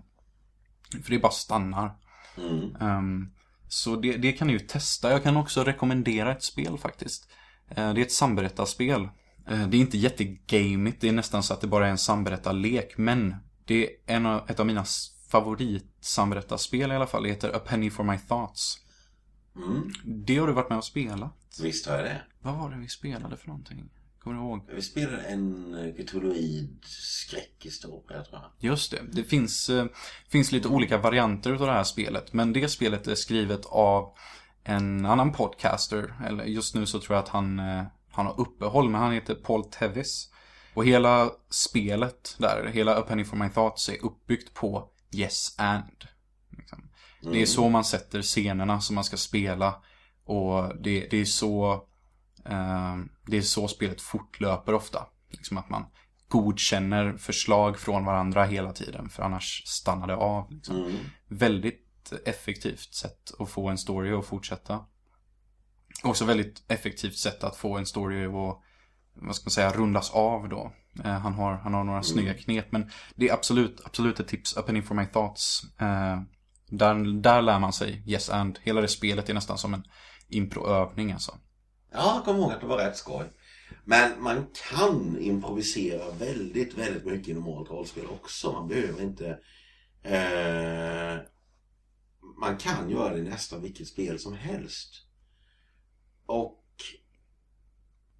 För det bara stannar. mm, Ehm, så det, det kan ni ju testa. Jag kan också rekommendera ett spel faktiskt. Eh, det är ett samberättarspel. Eh, det är inte jättegamigt. Det är nästan så att det bara är en samberättarlek. Men det är en av, ett av mina favoritsamberättarspel i alla fall. Det heter A Penny for My Thoughts. mm. Det har du varit med och spelat. Visst har jag det. Vad var det vi spelade för någonting? Kommer du ihåg? Vi spelade en eh, Cthulhuid skräckhistoria tror jag. Just det. Det finns, eh, finns lite olika varianter av det här spelet. Men det spelet är skrivet av en annan podcaster. Eller just nu så tror jag att han, eh, han har uppehåll, men han heter Paul Tevis. Och hela spelet där, hela A Penny for My Thoughts är uppbyggt på Yes and. Liksom. Det är så man sätter scenerna som man ska spela. Och det, det är så eh, det är så spelet fortlöper ofta. Liksom att man godkänner förslag från varandra hela tiden. För annars stannar det av. Liksom. Mm. Väldigt effektivt sätt att få en story att fortsätta. Också väldigt effektivt sätt att få en story att vad ska man säga, rundas av då. Eh, han, har, han har några snygga knep. Men det är absolut, absolut ett tips. A penny for my thoughts. Eh, där, där lär man sig yes and. Hela det spelet är nästan som en improövning alltså. Ja, jag kommer ihåg att det var rätt skoj. Men man kan improvisera väldigt, väldigt mycket i normalt rollspel också. Man behöver inte... Eh, man kan göra det i nästan vilket spel som helst. Och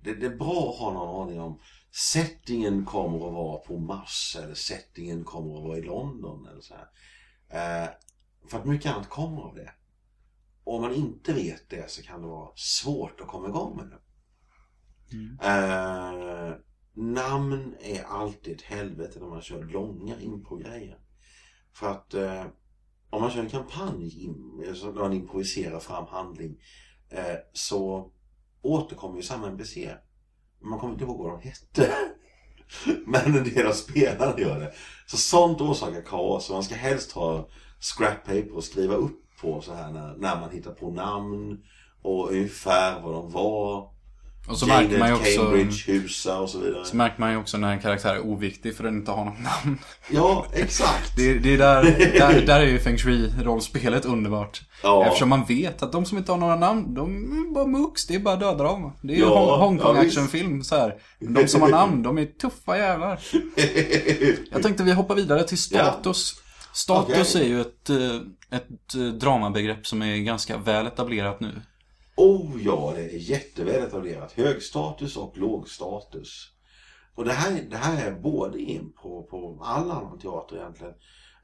det, det är bra att ha någon aning om settingen kommer att vara på Mars eller settingen kommer att vara i London eller så här. Eh, för att mycket annat kommer av det. Och om man inte vet det så kan det vara svårt att komma igång med det. Eh, namn är alltid ett helvete när man kör långa impro-grejer. För att eh, om man kör en kampanj, alltså när man improviserar fram handling, eh, så återkommer ju samma NPC. Men man kommer inte ihåg vad de hette. Men en del av spelarna gör det. Så sånt orsakar kaos. Och man ska helst ha scrap paper och skriva upp på så här när, när man hittar på namn och ungefär vad de var. Och så märker man ju också... Cambridge, Husa och så vidare. Så märker man ju också när en karaktär är oviktig för den inte har något namn. Ja, exakt. Det, det är där, där, där är ju Feng Shui-rollspelet underbart. Ja. Eftersom man vet att de som inte har några namn, de är bara mux, det är bara döda dem. Det är ju Ja, Hong- Hongkong ja, så här. Men de som har namn, de är tuffa jävlar. Jag tänkte vi hoppar vidare till status. Status Okej. är ju ett, eh, ett eh, dramabegrepp som är ganska väl etablerat nu. Oh ja, det är jätteväl etablerat. Hög status och låg status. Och det här, det här är både in på, på all annan teater egentligen.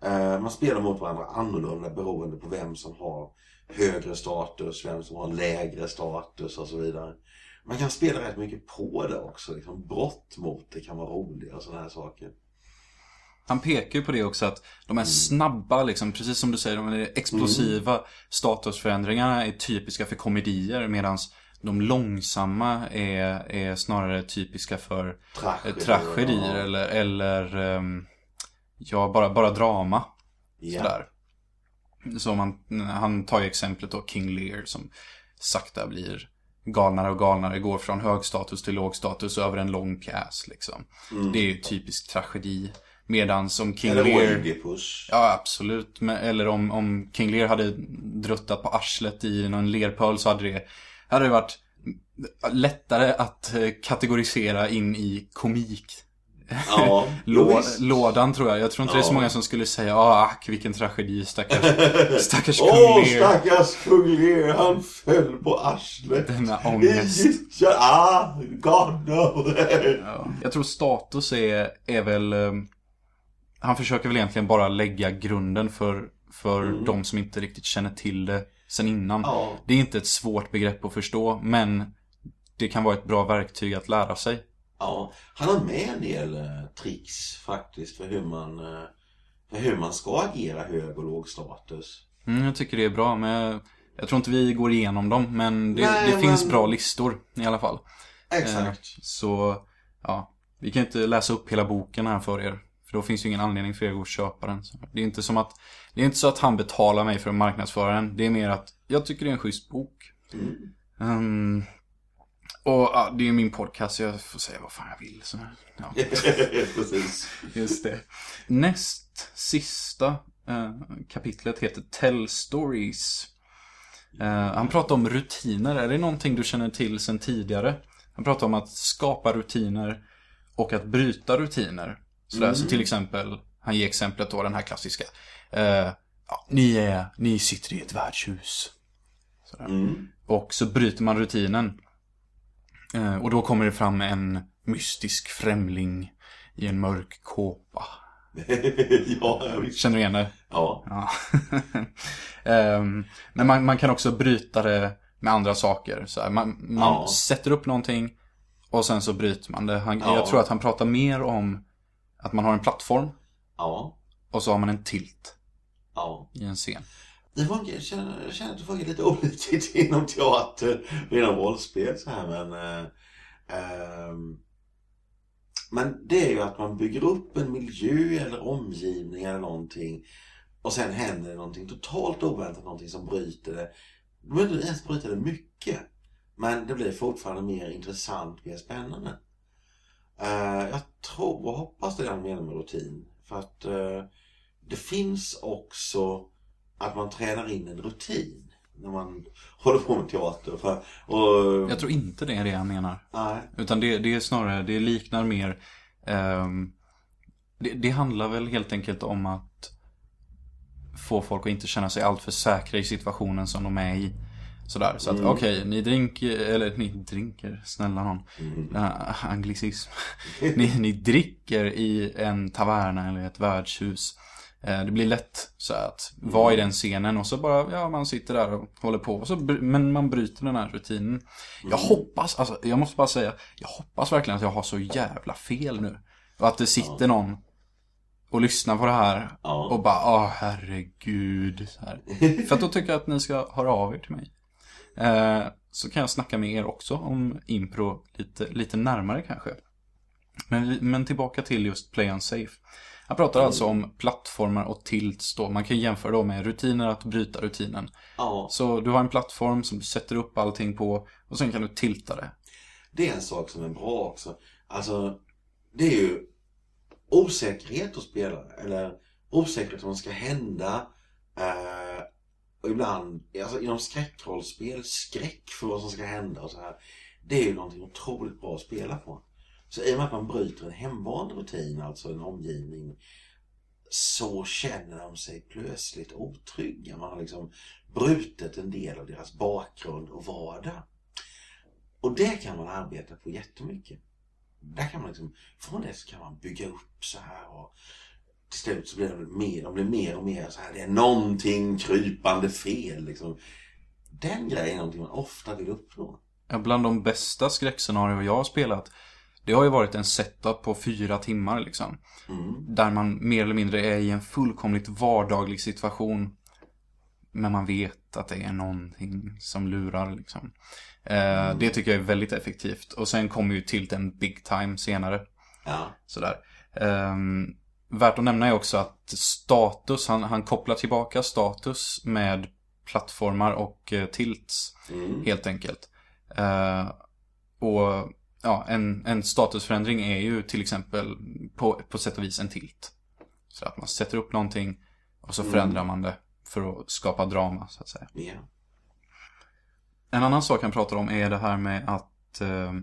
Eh, man spelar mot varandra annorlunda beroende på vem som har högre status, vem som har lägre status och så vidare. Man kan spela rätt mycket på det också. Liksom brott mot det kan vara roliga och sådana här saker. Han pekar ju på det också att de här snabba, liksom, precis som du säger, de här explosiva statusförändringarna är typiska för komedier medan de långsamma är, är snarare typiska för eh, Tragedier. tragedier ja. eller, eller ehm, ja, bara, bara drama. Ja. Sådär. Så man, han tar ju exemplet då King Lear som sakta blir galnare och galnare, går från hög status till låg status över en lång pjäs liksom. Det är ju typisk tragedi. Medan som King Eller Lear... Oedipus. Ja, absolut. Men, eller om, om King Lear hade druttat på arslet i någon lerpöl så hade det, hade det varit lättare att eh, kategorisera in i komik. Ja, Lå, lådan tror jag. Jag tror inte det är så Ja. många som skulle säga ah, ack vilken tragedi, stackars, stackars kung Åh, Lear. stackars kung Lear, han föll på arslet. Denna ångest. Ah, God no. Ja. Jag tror status är, är väl... eh, Han försöker väl egentligen bara lägga grunden för, för de som inte riktigt känner till det sen innan. Ja. Det är inte ett svårt begrepp att förstå, men det kan vara ett bra verktyg att lära sig. Ja, han har med en del eh, tricks faktiskt för hur man, eh, för hur man ska agera hög och låg status. Mm, jag tycker det är bra, men jag, jag tror inte vi går igenom dem. Men det, Nej, det finns men- bra listor i alla fall. Eh, Exakt. Så, ja. Vi kan inte läsa upp hela boken här för er. För då finns ju ingen anledning för er att köpa den. Det är inte som att, det är inte så att han betalar mig för att marknadsföra den. Det är mer att jag tycker det är en schysst bok. Mm. Ehm, och ja, det är min podcast, så jag får säga vad fan jag vill. Så, ja. Precis. Just det. Näst sista eh, kapitlet heter Tell Stories. Eh, han pratar om rutiner. Är det någonting du känner till sedan tidigare? Han pratar om att skapa rutiner och att bryta rutiner. Sådär, Så till exempel, han ger exemplet då, den här klassiska. Eh, ja, ni, är, ni sitter i ett värdshus. Mm. Och så bryter man rutinen. Eh, och då kommer det fram en mystisk främling i en mörk kåpa. ja. Känner du igen det? Ja. Ja. Ehm, men man, man kan också bryta det med andra saker. Så här, man man Ja. sätter upp någonting och sen så bryter man det. Han, Ja. Jag tror att han pratar mer om att man har en plattform Ja. och så har man en tilt Ja. i en scen. Det funkar, jag, känner, jag känner att det funkar lite olika inom teater och inom rollspel så här men eh, ehm, Men det är ju att man bygger upp en miljö eller omgivning eller någonting och sen händer det någonting totalt oväntat, någonting som bryter det. Du behöver inte ens bryta det mycket. Men det blir fortfarande mer intressant, mer spännande. Eh, jag tror och hoppas det är menar med rutin. För att eh, det finns också att man tränar in en rutin när man håller på med teater. För, och, Jag tror inte det är det han menar. nej, Utan det, det är snarare, det liknar mer ehm, det, det handlar väl helt enkelt om att få folk att inte känna sig alltför säkra i situationen som de är i. Sådär, så att Mm. okej, ni drinker, eller ni drinker, snälla någon. Mm. Uh, anglicism. ni, ni dricker i en taverna eller ett värdshus. Eh, Det blir lätt så att vara i den scenen och så bara, ja man sitter där och håller på. Och så, men man bryter den här rutinen. Jag hoppas, alltså jag måste bara säga, jag hoppas verkligen att jag har så jävla fel nu. Och att det sitter någon och lyssnar på det här Ja. och bara, åh herregud. För att då tycker jag att ni ska höra av er till mig. Eh, så kan jag snacka med er också om impro lite, lite närmare kanske. Men, men tillbaka till just play unsafe. Han pratar alltså om plattformar och tilts då. Man kan jämföra då med rutiner att bryta rutinen. ja, Så du har en plattform som du sätter upp allting på och sen kan du tilta det. det är en sak som är bra också. Alltså, det är ju osäkerhet hos spelare. Eller osäkerhet om vad som ska hända. Eh, och ibland, alltså inom skräckrollspel, skräck för vad som ska hända och så här. Det är ju någonting otroligt bra att spela på. Så i och med att man bryter en hemvand rutin, alltså en omgivning, så känner de sig plötsligt otrygga. Man har liksom brutit en del av deras bakgrund och vardag. Och det kan man arbeta på jättemycket. Där kan man liksom, från det så kan man bygga upp så här och till slut så blir de mer, de blir mer och mer så här, det är någonting krypande fel liksom. Den grejen är någonting man ofta vill uppnå. Ja, Bland de bästa skräckscenarier jag har spelat, det har ju varit en setup på fyra timmar liksom. Mm. Där man mer eller mindre är i en fullkomligt vardaglig situation. Men man vet att det är någonting som lurar liksom. Eh, Det tycker jag är väldigt effektivt. Och sen kommer ju till den big time senare. Ja. Sådär. Ehm, värt att nämna är också att status, han, han kopplar tillbaka status med plattformar och eh, tilts Mm. helt enkelt. Eh, och ja, en, en statusförändring är ju till exempel på, på sätt och vis en tilt. Så att man sätter upp någonting och så Mm. förändrar man det för att skapa drama så att säga. Ja. En annan sak han pratar om är det här med att eh,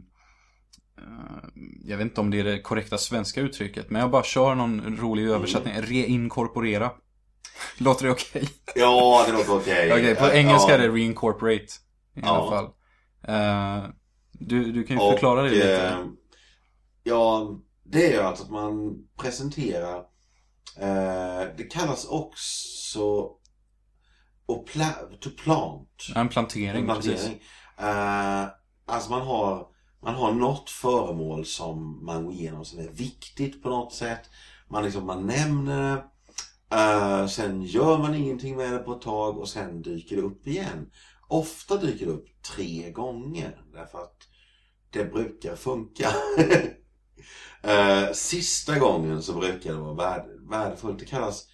jag vet inte om det är det korrekta svenska uttrycket, men jag bara kör någon rolig översättning. Reinkorporera. Låter det okej? ja, det låter okej. Okej, på Ja, engelska ja. är det reincorporate. I Ja. alla fall. Eh, du, du kan ju förklara det Och, lite. eh, Ja, det är alltså att man presenterar eh, Det kallas också och pla- to plant. En plantering, En precis. plantering. Eh, alltså man har, man har något föremål som man går igenom som är viktigt på något sätt. Man, liksom, man nämner det. Uh, sen gör man ingenting med det på ett tag och sen dyker det upp igen. Ofta dyker det upp tre gånger därför att det brukar funka. uh, sista gången så brukar det vara värd, värdefullt. Det kallas,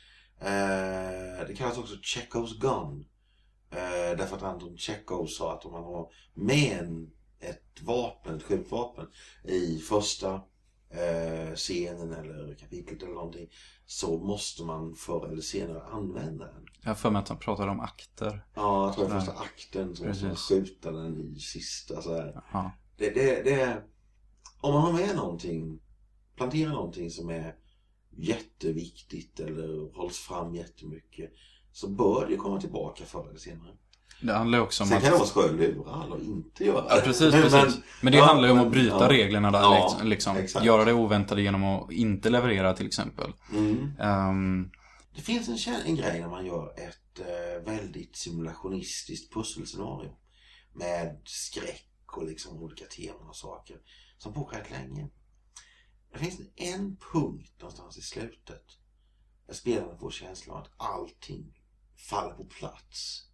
uh, det kallas också Chekhovs gun. Därför att Anton Chekhov sa att om man har med en, ett vapen, ett skjutvapen i första eh, scenen eller kapitlet eller någonting så måste man förr eller senare använda den. Jag har för mig att han pratade om akter. Ja, jag tror Nej. första akten så måste man skjuta den i sista så här. Ja. Det, det, det är, om man har med någonting, planterar någonting som är jätteviktigt eller hålls fram jättemycket så bör det komma tillbaka förr eller senare. Det handlar också om Sen att... kan det vara skoj att lura alla och inte göra Ja, det. precis, Men- precis. Men, det ja, handlar ju om att bryta ja. reglerna där. Ja, liksom, liksom. exakt. Göra det oväntade genom att inte leverera till exempel. Mm. Ehm, Det finns en, en grej när man gör ett eh, väldigt simulationistiskt pusselscenario. Med skräck och liksom olika teman och saker. Som pågår rätt länge. Det finns en punkt någonstans i slutet. Där spelarna får känslan att allting faller på plats.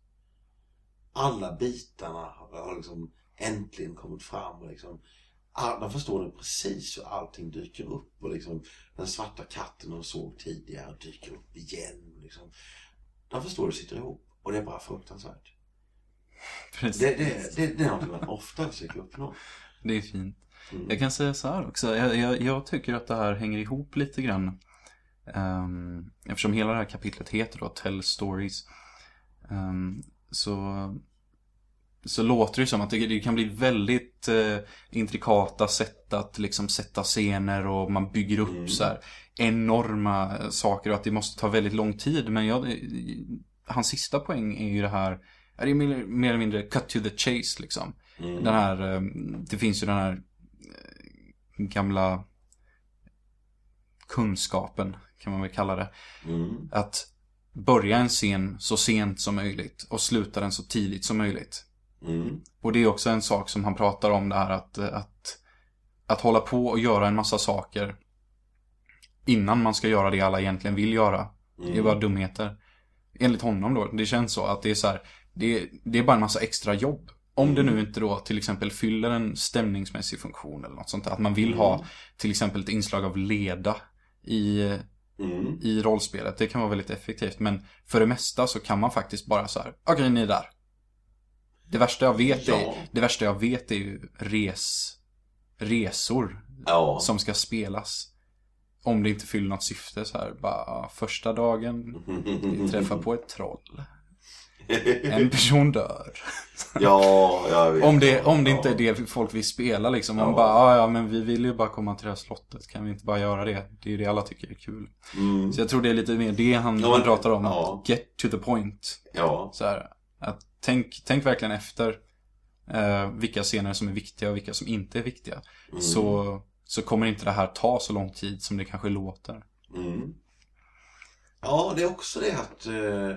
Alla bitarna har liksom äntligen kommit fram och liksom all, de förstår nu precis hur allting dyker upp och liksom den svarta katten de såg tidigare dyker upp igen. Liksom. De förstår hur det sitter ihop och det är bara fruktansvärt. precis. Det, det, det, det är något man ofta försöker uppnå. Det är fint. Mm. Jag kan säga så här också. Jag, jag, jag tycker att det här hänger ihop lite grann. Um, eftersom hela det här kapitlet heter då Tell Stories. ehm, så, så låter det som att det, det kan bli väldigt eh, intrikata sätt att liksom sätta scener och man bygger upp Mm. så här enorma eh, saker och att det måste ta väldigt lång tid. Men jag, hans sista poäng är ju det här, ja, det är mer, mer eller mindre cut to the chase liksom. Mm. Den här, eh, det finns ju den här eh, gamla kunskapen, kan man väl kalla det. Mm. Att börja en scen så sent som möjligt och sluta den så tidigt som möjligt. Mm. Och det är också en sak som han pratar om det här att, att, att hålla på och göra en massa saker innan man ska göra det alla egentligen vill göra. Det är Mm. bara dumheter. Enligt honom då, det känns så att det är så här, det, det är bara en massa extra jobb. Om det nu inte då till exempel fyller en stämningsmässig funktion eller något sånt där. Att man vill ha till exempel ett inslag av leda i, Mm. i rollspelet. Det kan vara väldigt effektivt. Men för det mesta så kan man faktiskt bara så här, okej ni är där. Det värsta jag vet Ja. är, det värsta jag vet är ju res, resor Ja. som ska spelas. Om det inte fyller något syfte så här, bara första dagen, vi träffar på ett troll. En person dör. ja, jag vet. Om det, om det inte är det folk vill spela liksom. Om Ja. bara, "Ah, ja men vi vill ju bara komma till det här slottet. Kan vi inte bara göra det? Det är ju det alla tycker är kul. Mm. Så jag tror det är lite mer det han, Ja, men- pratar om. ja. Att get to the point. Ja. Så här, att tänk, tänk verkligen efter eh, vilka scener som är viktiga och vilka som inte är viktiga. Mm. Så, så kommer inte det här ta så lång tid som det kanske låter. Mm. Ja, det är också det att eh,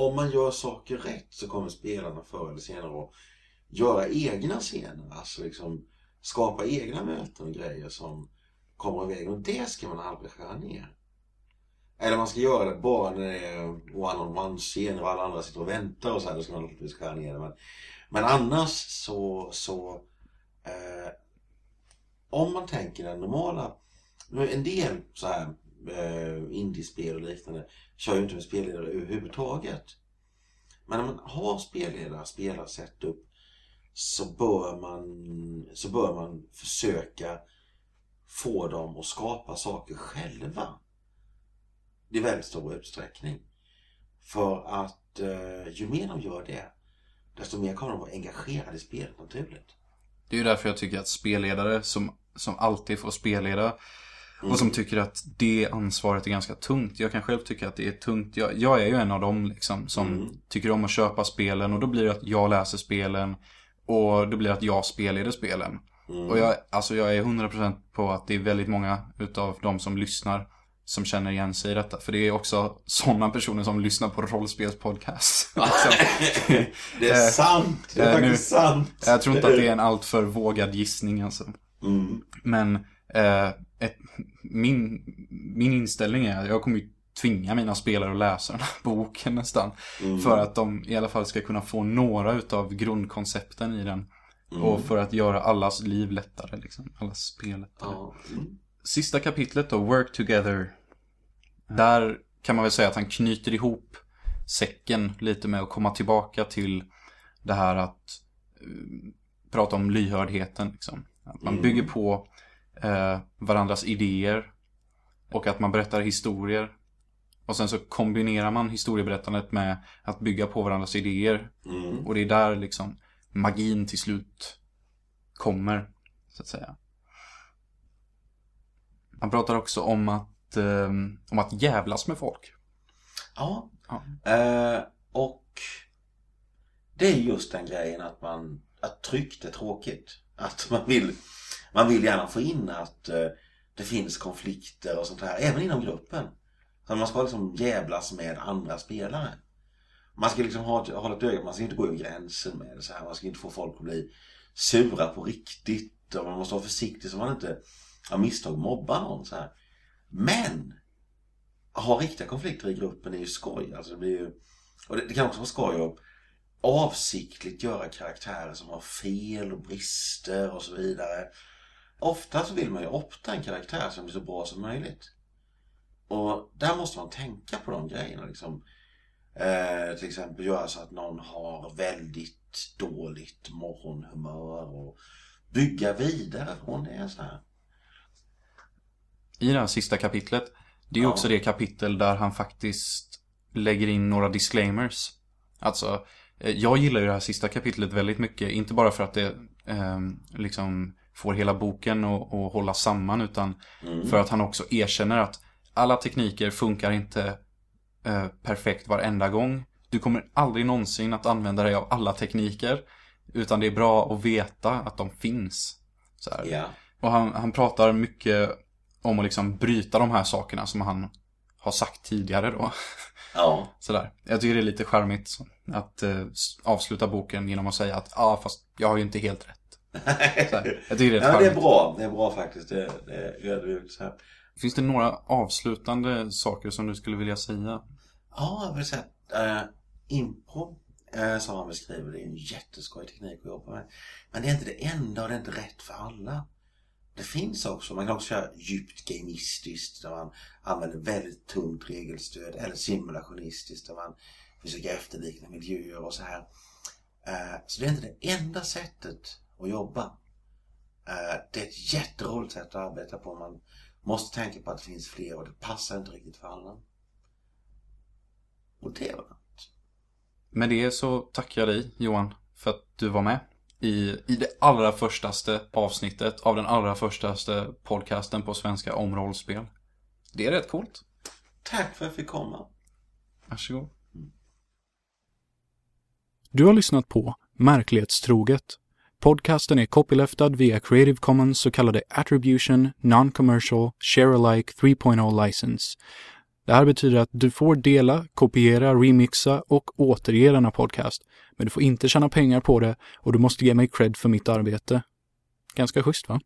om man gör saker rätt så kommer spelarna förr eller senare att göra egna scener. Alltså liksom skapa egna möten och grejer som kommer iväg. Och det ska man aldrig skära ner. Eller man ska göra det bara när det är one-on-one-scener och alla andra sitter och väntar och så här. Då ska man naturligtvis skära ner det. Men, men annars så, så eh, om man tänker den normala, en del så här eh, indiespel och liknande kör ju inte med spelledare överhuvudtaget. Men när man har spelledare, spelarsetup så bör man, så bör man försöka få dem att skapa saker själva. I väldigt stor utsträckning. För att eh, ju mer de gör det, desto mer kommer de vara engagerade i spelet naturligt. Det är ju därför jag tycker att spelledare som, som alltid får spelleda och som tycker att det ansvaret är ganska tungt. Jag kan själv tycka att det är tungt. Jag, jag är ju en av dem liksom, som Mm. tycker om att köpa spelen och då blir det att jag läser spelen och då blir det att jag spelleder spelen. Mm. Och jag, alltså jag är 100% på att det är väldigt många utav de som lyssnar som känner igen sig i detta. För det är också sådana personer som lyssnar på rollspelspodcast. Det är Eh, sant! Det är eh, nu- faktiskt sant! Jag tror inte att det är en alltför vågad gissning alltså. Mm. Men eh, ett, min, min inställning är att jag kommer ju tvinga mina spelare att läsa den här boken nästan. Mm. För att de i alla fall ska kunna få några utav grundkoncepten i den. Mm. Och för att göra allas liv lättare, liksom. Allas spel lättare. Mm. Sista kapitlet då, Work Together. Där kan man väl säga att han knyter ihop säcken lite med att komma tillbaka till det här att eh, prata om lyhördheten. Liksom. Att man Mm. bygger på eh, varandras idéer och att man berättar historier. Och sen så kombinerar man historieberättandet med att bygga på varandras idéer. Mm. Och det är där liksom magin till slut kommer, så att säga. Han pratar också om att, eh, om att jävlas med folk. Ja. Ja. Eh, och det är just den grejen att man att tryckt är tråkigt. Att man vill, man vill gärna få in att eh, det finns konflikter och sånt här, även inom gruppen. Så man ska liksom jävlas med andra spelare. Man ska liksom ha, ett- hålla ett öga, man ska inte gå över gränsen med det så här. Man ska inte få folk att bli sura på riktigt. Och man måste vara försiktig så man inte av misstag mobbar någon så här. Men ha riktiga konflikter i gruppen är ju skoj. Alltså det, blir ju, och det, det kan också vara skoj att avsiktligt göra karaktärer som har fel och brister och så vidare. Ofta så vill man ju opta en karaktär som blir så bra som möjligt. Och där måste man tänka på de grejerna. Liksom. Eh, till exempel göra så att någon har väldigt dåligt morgonhumör och bygga vidare från det. Så här. I det här sista kapitlet, det är Ja. också det kapitel där han faktiskt lägger in några disclaimers. Alltså, eh, jag gillar ju det här sista kapitlet väldigt mycket, inte bara för att det eh, liksom får hela boken att att hålla samman, utan Mm. för att han också erkänner att alla tekniker funkar inte eh, perfekt varenda gång. Du kommer aldrig någonsin att använda dig av alla tekniker, utan det är bra att veta att de finns. Så. Ja. Och han, han pratar mycket om att liksom bryta de här sakerna som han har sagt tidigare då. Ja. Sådär. Jag tycker det är lite charmigt att eh, avsluta boken genom att säga att ja, ah, fast jag har ju inte helt rätt. Jag tycker det är ja, det är bra. Det är bra faktiskt. Det, det är ödmjukt. Finns det några avslutande saker som du skulle vilja säga? Ja, jag vill säga äh, impro, äh, som han beskriver, det är en jätteskoj teknik att jobba med. Men det är inte det enda och det är inte rätt för alla. Det finns också, man kan också köra djupt gamistiskt där man använder väldigt tungt regelstöd eller simulationistiskt där man försöker efterlikna miljöer och så här. Eh, Så det är inte det enda sättet att jobba. Eh, Det är ett jätteroligt sätt att arbeta på. Man måste tänka på att det finns fler och det passar inte riktigt för alla. Och det var Med det så tackar jag dig Johan för att du var med i, i det allra förstaste avsnittet av den allra förstaste podcasten på svenska om rollspel. Det är rätt coolt. Tack för att jag fick komma. Varsågod. Du har lyssnat på Märklighetstroget. Podcasten är copyleftad via Creative Commons så kallade Attribution Non-Commercial Share-alike 3.0 license. Det här betyder att du får dela, kopiera, remixa och återge denna podcast. Men du får inte tjäna pengar på det och du måste ge mig cred för mitt arbete. Ganska schysst va?